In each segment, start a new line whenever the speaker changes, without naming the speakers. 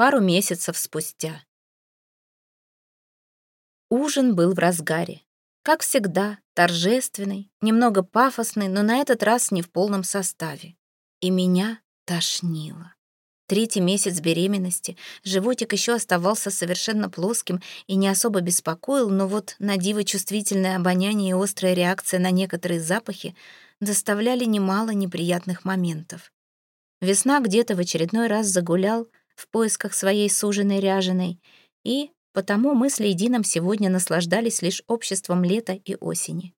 пару месяцев спустя. Ужин был в разгаре. Как всегда, торжественный, немного пафосный, но на этот раз не в полном составе. И меня тошнило. Третий месяц беременности, животик еще оставался совершенно плоским и не особо беспокоил, но вот на диво чувствительное обоняние и острая реакция на некоторые запахи доставляли немало неприятных моментов. Весна где-то в очередной раз загулял в поисках своей суженой ряженой, и потому мы с Лейдином сегодня наслаждались лишь обществом лета и осени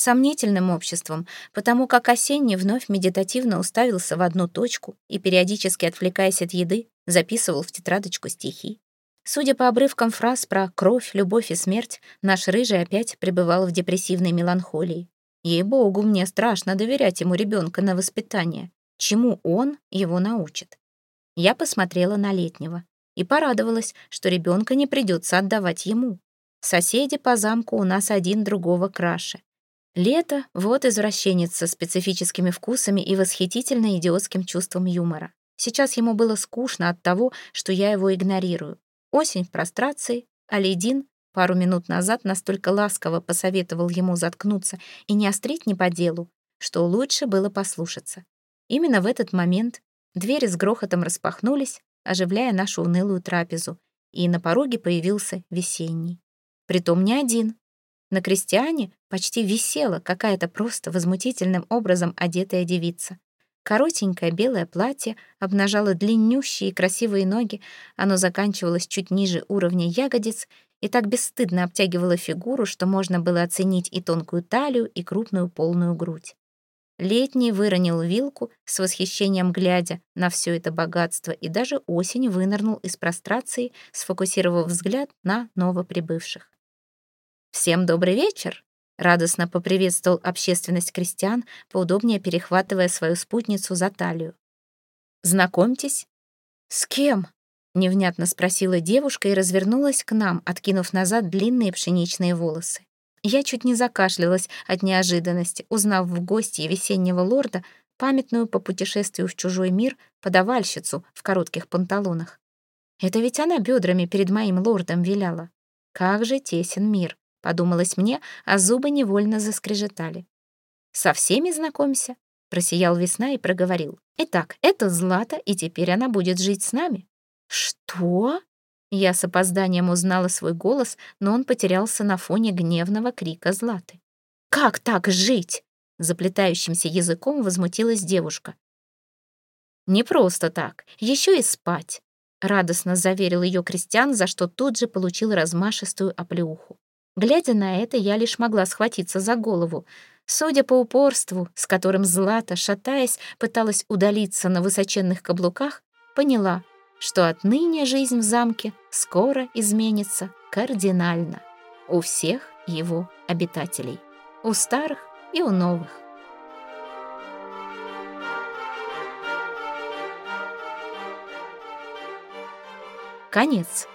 сомнительным обществом, потому как осенний вновь медитативно уставился в одну точку и, периодически отвлекаясь от еды, записывал в тетрадочку стихи. Судя по обрывкам фраз про кровь, любовь и смерть, наш рыжий опять пребывал в депрессивной меланхолии. Ей-богу, мне страшно доверять ему ребенка на воспитание. Чему он его научит? Я посмотрела на летнего и порадовалась, что ребенка не придется отдавать ему. Соседи по замку у нас один другого краше. Лето — вот извращенец со специфическими вкусами и восхитительно идиотским чувством юмора. Сейчас ему было скучно от того, что я его игнорирую. Осень в прострации, а Лейдин пару минут назад настолько ласково посоветовал ему заткнуться и не острить не по делу, что лучше было послушаться. Именно в этот момент двери с грохотом распахнулись, оживляя нашу унылую трапезу, и на пороге появился весенний. Притом не один, на крестьяне почти висела какая-то просто возмутительным образом одетая девица. Коротенькое белое платье обнажало длиннющие красивые ноги, оно заканчивалось чуть ниже уровня ягодиц и так бесстыдно обтягивало фигуру, что можно было оценить и тонкую талию, и крупную полную грудь. Летний выронил вилку, с восхищением глядя на все это богатство, и даже осень вынырнул из прострации, сфокусировав взгляд на новоприбывших. «Всем добрый вечер!» — радостно поприветствовал общественность крестьян, поудобнее перехватывая свою спутницу за талию. «Знакомьтесь». «С кем?» — невнятно спросила девушка и развернулась к нам, откинув назад длинные пшеничные волосы. Я чуть не закашлялась от неожиданности, узнав в гости весеннего лорда памятную по путешествию в чужой мир подавальщицу в коротких панталонах. Это ведь она бедрами перед моим лордом виляла. Как же тесен мир. — подумалось мне, а зубы невольно заскрежетали. «Со всеми знакомься», — просиял весна и проговорил. «Итак, это Злата, и теперь она будет жить с нами». «Что?» Я с опозданием узнала свой голос, но он потерялся на фоне гневного крика Златы. «Как так жить?» — заплетающимся языком возмутилась девушка. «Не просто так, еще и спать», — радостно заверил ее Кристиан, за что тут же получил размашистую оплеуху. Глядя на это, я лишь могла схватиться за голову. Судя по упорству, с которым Злата, шатаясь, пыталась удалиться на высоченных каблуках, поняла, что отныне жизнь в замке скоро изменится кардинально у всех его обитателей, у старых и у новых. Конец.